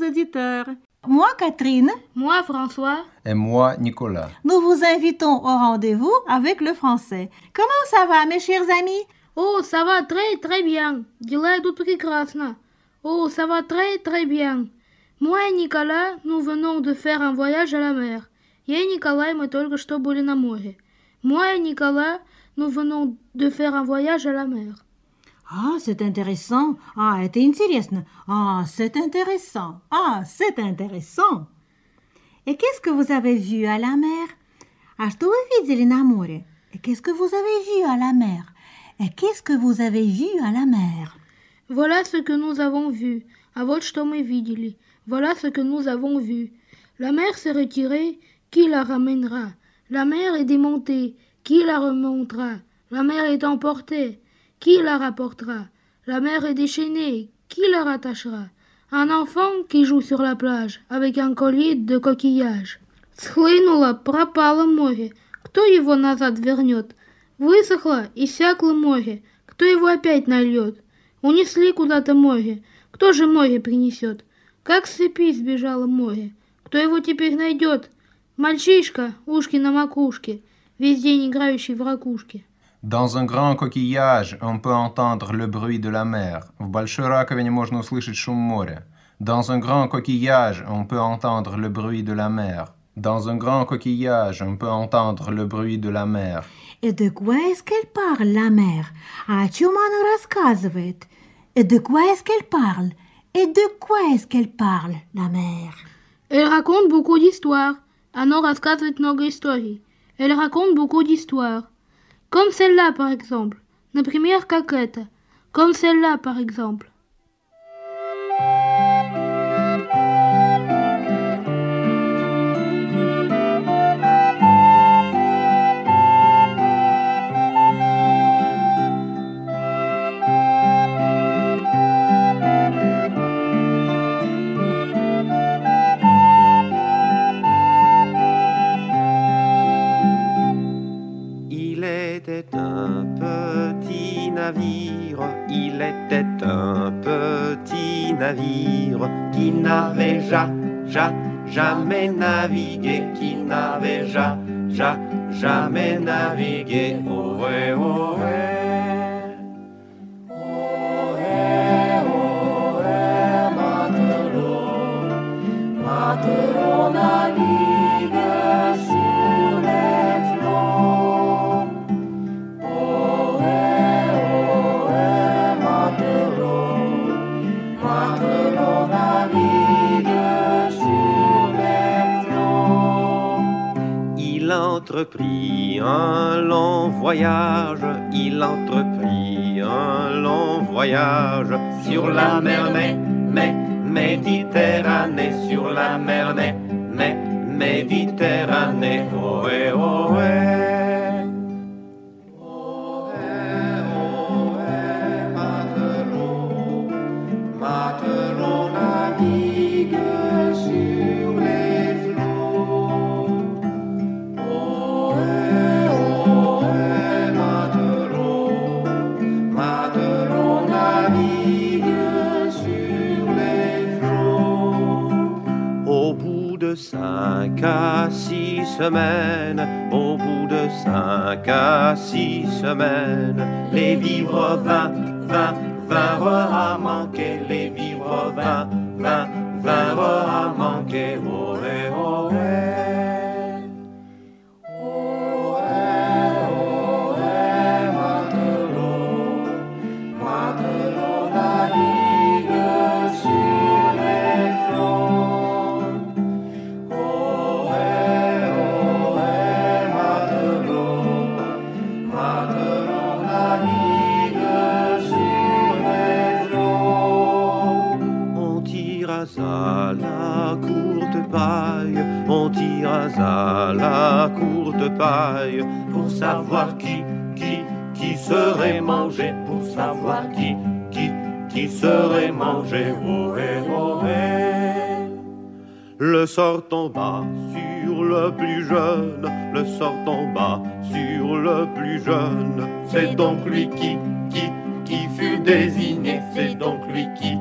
Bonjour, chers auditeurs. Moi, Catherine. Moi, François. Et moi, Nicolas. Nous vous invitons au rendez-vous avec le français. Comment ça va, mes chers amis Oh, ça va très, très bien. Дела идут прекрасно. Oh, ça va très, très bien. Moi et Nicolas, nous venons de faire un voyage à la mer. Я и Николай, мы только что были на море. Moi et Nicolas, nous venons de faire un voyage à la mer. Ah, c'est intéressant. Ah, это интересно. Ah, c'est intéressant. Ah, c'est intéressant. Et qu'est-ce que vous avez vu à la mer? А что вы видели на море? Et qu'est-ce que vous avez vu à la mer? Et qu'est-ce que vous avez vu à la mer? Voilà ce que nous avons vu. А вот что мы видели. Voilà ce que nous avons vu. La mer s'est retirée. Qui la ramènera? La mer est démontée. Qui la remontera? La mer est emportée. Qui la rapportera La mer est déchaînée. Qui la rattachera Un enfant qui joue sur la plage avec un collier de coquillages. Схлынуло, пропало море. Кто его назад вернет? Высохло, иссякло море. Кто его опять нальет? Унесли куда-то море. Кто же море принесет? Как с цепи сбежало море. Кто его теперь найдет? Мальчишка, ушки на макушке, весь день играющий в ракушке. Dans un grand coquillage, on peut entendre le bruit de la mer. В большой раковине можно услышать шум моря. Dans un grand coquillage, on peut entendre le bruit de la mer. Dans un grand coquillage, on peut entendre le bruit de la mer. Et de quoi est-ce qu'elle parle, la mer? О чем она рассказывает? Et de quoi est-ce qu'elle parle? Et de quoi est-ce qu'elle parle, la mer? Elle raconte beaucoup d'histoires. Оно рассказывает много историй. Elle raconte beaucoup d'histoires. Comme celle-là, par exemple. La première coquette. Comme celle-là, par exemple. Qui n'avait ja, ja, jamais navigué, qui n'avait ja, ja, jamais navigué. Ohé, ohé. Ohé, entreprit un long voyage, il entreprit un long voyage sur la mer, mais, Méditerranée, sur la mer, mais, Méditerranée, ohé, ohé. Ohé, à six semaines, au bout de cinq à six semaines, les vivres vingt, vingt, vinrent à manquer, les vivres vingt, vingt, vinrent à manquer. À la courte paille pour savoir qui, qui, qui serait mangé, pour savoir qui, qui, qui serait mangé. Ohé, ohé. Le sort tomba sur le plus jeune, le sort tomba sur le plus jeune. C'est donc lui qui, qui, qui fut désigné, c'est donc lui qui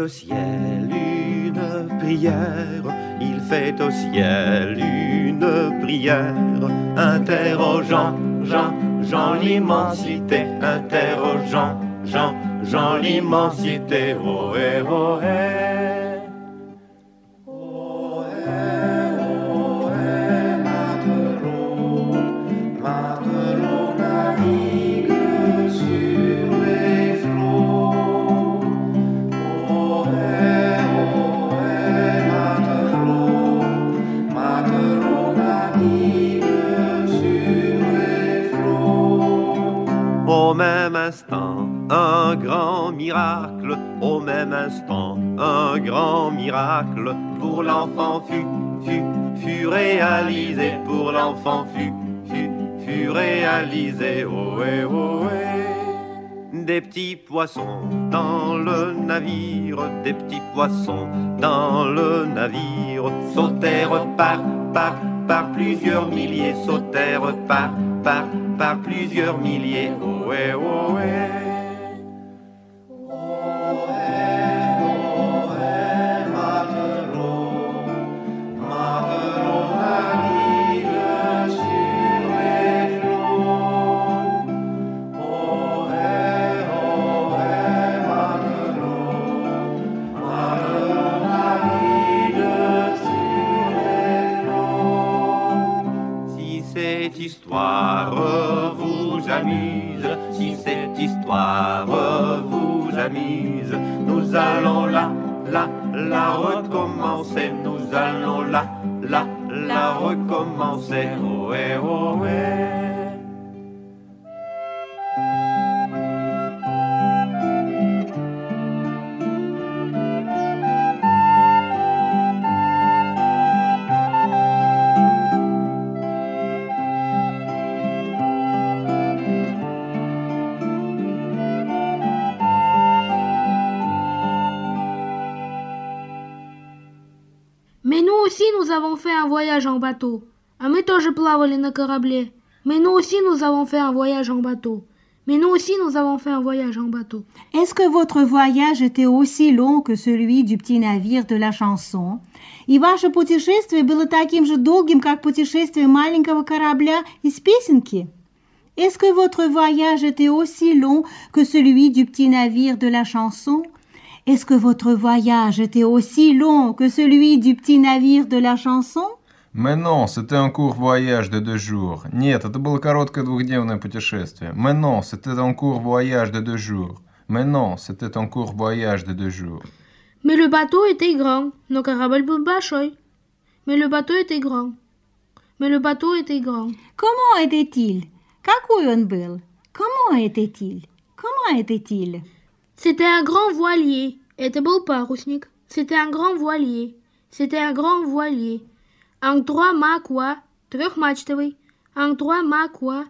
au ciel une prière, il fait au ciel une prière, interrogeant Jean, Jean l'immensité, interrogeant Jean, Jean l'immensité, ohé, ohé. Pour l'enfant fut, fut, fut réalisé, pour l'enfant fut, fut, fut réalisé, ohé, ohé. Des petits poissons dans le navire, des petits poissons dans le navire, sautèrent par, par, par plusieurs milliers, sautèrent par, par, par plusieurs milliers, ohé, ohé. un voyage en bateau. А мы тоже плавали на корабле. Mais nous aussi, nous avons fait un voyage en bateau. Mais nous aussi, nous avons fait un voyage en bateau. Est-ce que votre voyage était aussi long que celui du petit navire de la chanson? И ваше путешествие было таким же долгим, как путешествие маленького корабля из песенки? Est-ce que votre voyage était aussi long que celui du petit navire de la chanson? Est-ce que votre voyage était aussi long que celui du petit navire de la chanson? Mais non, c'était un court voyage de deux jours. Нет, это было короткое двухдневное путешествие. Mais non, c'était un court voyage de deux jours. Mais non, c'était un court voyage de deux jours. Mais le bateau était grand. Но корабль был большой. Mais le bateau était grand. Mais le bateau était grand. Comment était-il? Какой он был? Comment était-il? Comment était-il? C'était un grand voilier. Это был парусник. C'était un grand voilier. C'était un grand voilier. Un trois mâts quoi? Трехмачтовый. Un trois mâts quoi?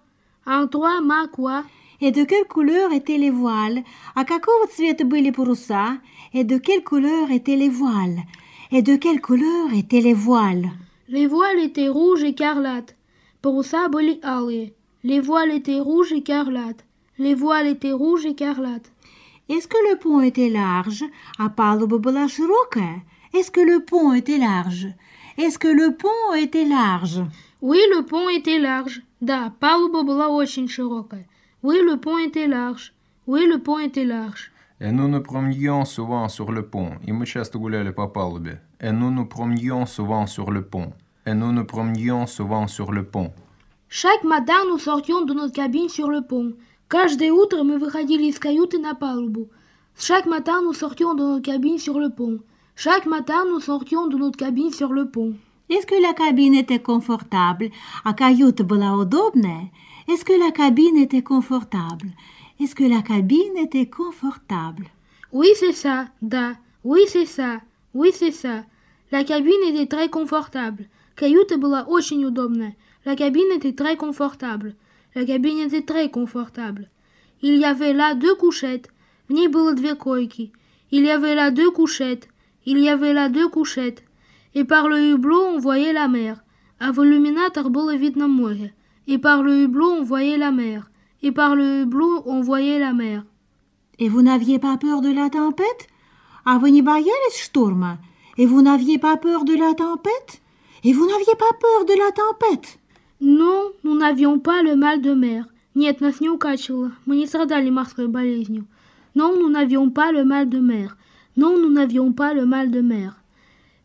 Un trois mâts quoi? Et de quelle couleur étaient les voiles? А какого цвета были паруса? Et de quelle couleur étaient les voiles? Et de quelle couleur étaient les voiles? Les voiles étaient rouges écarlates. Паруса были алые. Les voiles étaient rouges écarlates. Les voiles étaient rouges écarlates. Est-ce que le pont était large? А палуба была широкая? Est-ce que le pont était large? Est-ce que le pont était large? Oui, le pont était large. Да, палуба была очень широкая. Oui, le pont était large. Oui, le pont était large. Et nous nous promenions souvent sur le pont. И мы часто гуляли по палубе. Et nous nous promenions souvent sur le pont. Et nous nous promenions souvent sur le pont. Chaque matin, nous sortions de notre cabine sur le pont. Каждое утро мы выходили из каюты на палубу. Chaque matin, nous sortions de notre cabine sur le pont. Chaque matin, nous sortions de notre cabine sur le pont. Est-ce que la cabine était confortable? А каюта была удобная? Est-ce que la cabine était confortable? Est-ce que la cabine était confortable? Oui, c'est ça, да. Oui, c'est ça. Oui, c'est ça. La cabine était très confortable. Каюта была очень удобная. La cabine était très confortable. La cabine était très confortable. Il y avait là deux couchettes. В ней было две койки. Il y avait là deux couchettes. Il y avait là deux couchettes. Et par le hublot on voyait la mer. А в иллюминатор было видно море. Et par le hublot on voyait la mer. Et par le hublot on voyait la mer. Et vous n'aviez pas peur de la tempête А вы не боялись шторма Et vous n'aviez pas peur de la tempête Et vous n'aviez pas peur de la tempête Non, nous n'avions pas le mal de mer. Нет, нас не укачивало. Мы не страдали морской болезнью. Non, nous n'avions pas le mal de mer. Non, nous n'avions pas le mal de mer.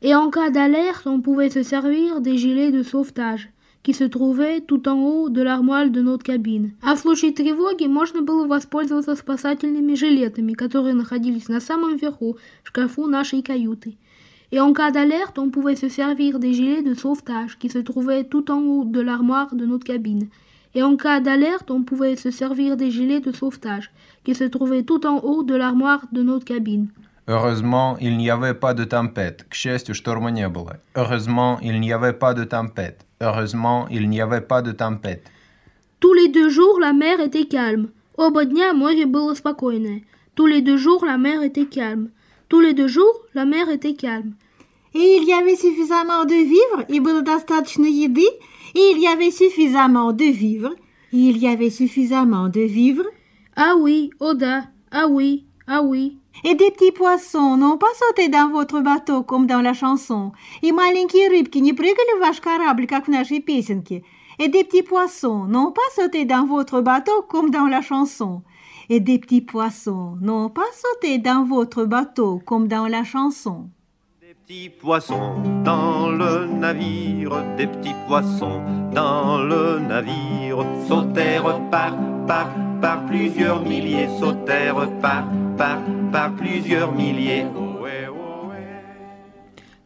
Et en cas d'alerte, on pouvait se servir des gilets de sauvetage, qui se trouvaient tout en haut de l'armoire de notre cabine. А в случае тревоги можно было воспользоваться спасательными жилетами, которые находились на самом верху в шкафу нашей каюты. Et en cas d'alerte, on pouvait se servir des gilets de sauvetage qui se trouvaient tout en haut de l'armoire de notre cabine. Et en cas d'alerte, on pouvait se servir des gilets de sauvetage qui se trouvaient tout en haut de l'armoire de notre cabine. Heureusement, il n'y avait pas de tempête. К счастью, шторма не было. Heureusement, il n'y avait pas de tempête. Heureusement, il n'y avait pas de tempête. Tous les deux jours, la mer était calme. Оба дня море было спокойное. Tous les deux jours, la mer était calme. Tous les deux jours, la mer était calme. Et il y avait suffisamment de vivres, и было достаточно еды, и il y avait suffisamment de vivres, и il y avait suffisamment de vivres, Ah oui, oh да, ah oui, ah oui. et des petits poissons n'ont pas sauté dans votre bateau, comme dans la chanson, и маленькие рыбки не прыгали в ваш корабль, как в нашей песенке, et des petits poissons n'ont pas sauté dans votre bateau, comme dans la chanson, et des petits poissons n'ont pas sauté dans votre bateau, comme dans la chanson. Des petits poissons dans le navire, des petits poissons dans le navire, sautèrent par, par, par plusieurs milliers, sautèrent par, par, par plusieurs milliers. Ohé, ohé.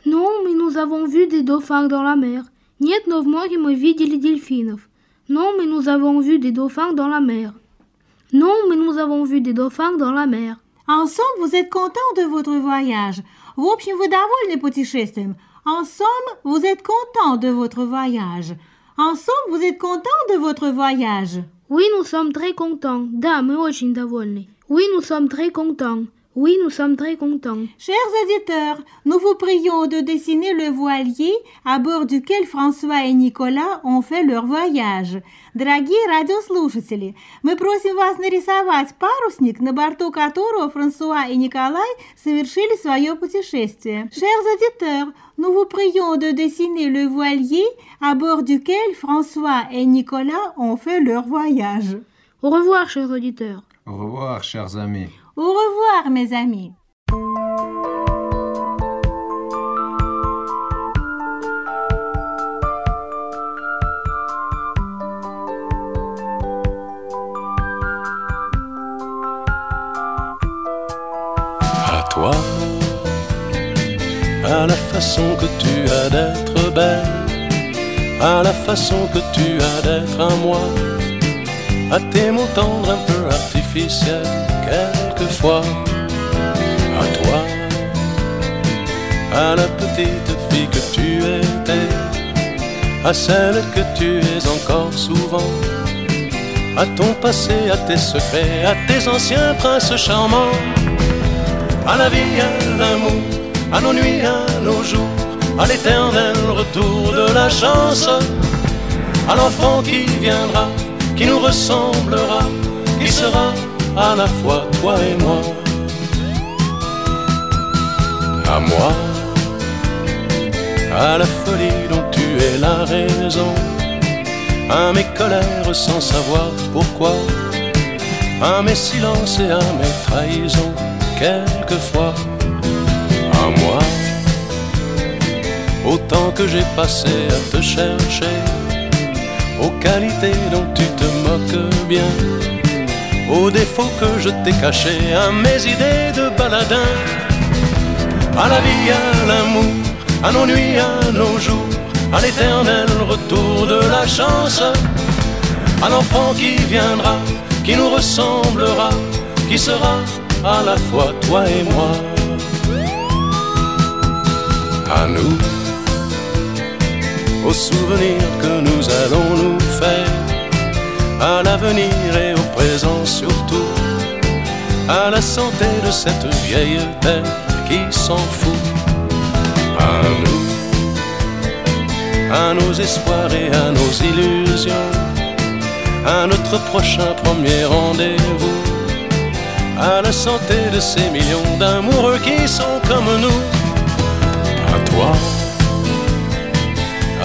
Non, mais nous avons vu des dauphins dans la mer. Нет, но в море мы видели дельфинов. Non, mais nous avons vu des dauphins dans la mer. Non, mais nous avons vu des dauphins dans la mer. Ensemble, vous êtes content de votre voyage. В общем, вы довольны путешествием. Ensemble, vous êtes content de votre voyage. Ensemble, vous êtes content de votre voyage. Oui, nous sommes très contents. Да, мы очень довольны. Oui, nous sommes très contents. Oui, nous sommes très contents. Chers éditeurs, nous vous prions de dessiner le voilier à bord duquel François et Nicolas ont fait leur voyage. Дорогие радиослушатели, мы просим вас нарисовать парусник, на борту которого Франсуа и Николай совершили свое путешествие. Chers éditeurs, nous vous prions de dessiner le voilier à bord duquel François et Nicolas ont fait leur voyage. Au revoir, chers auditeurs. Au revoir, chers amis. Au revoir, mes amis. à toi, à la façon que tu as d'être belle, à la façon que tu as d'être à moi, à tes mots tendres un peu artificiels, quelquefois, à toi, à la petite fille que tu étais, à celle que tu es encore souvent. À ton passé, à tes secrets, à tes anciens princes charmants. À la vie, à l'amour, à nos nuits, à nos jours, à l'éternel retour de la chance, à l'enfant qui viendra, qui nous ressemblera, qui sera à la fois toi et moi. À moi, à la folie dont tu es la raison, à mes colères sans savoir pourquoi, à mes silences et à mes trahisons quelquefois à moi. Autant que j'ai passé à te chercher, aux qualités dont tu te moques bien, aux défauts que je t'ai cachés, à mes idées de baladin, à la vie, à l'amour, à nos nuits, à nos jours, à l'éternel retour de la chance, à l'enfant qui viendra, qui nous ressemblera, qui sera à la fois toi et moi. à nous, aux souvenirs que nous allons nous faire, à l'avenir et au présent surtout, à la santé de cette vieille terre qui s'en fout, à nous, à nos espoirs et à nos illusions, à notre prochain premier rendez-vous à la santé de ces millions d'amoureux qui sont comme nous.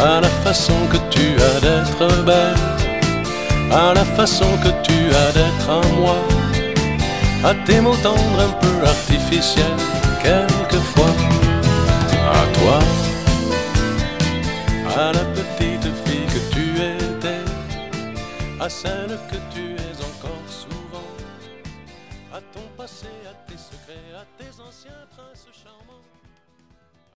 À la façon que tu as d'être belle, à la façon que tu as d'être à moi, à tes mots tendres un peu artificiels, quelquefois. À toi, à la petite fille que tu étais, à celle que tu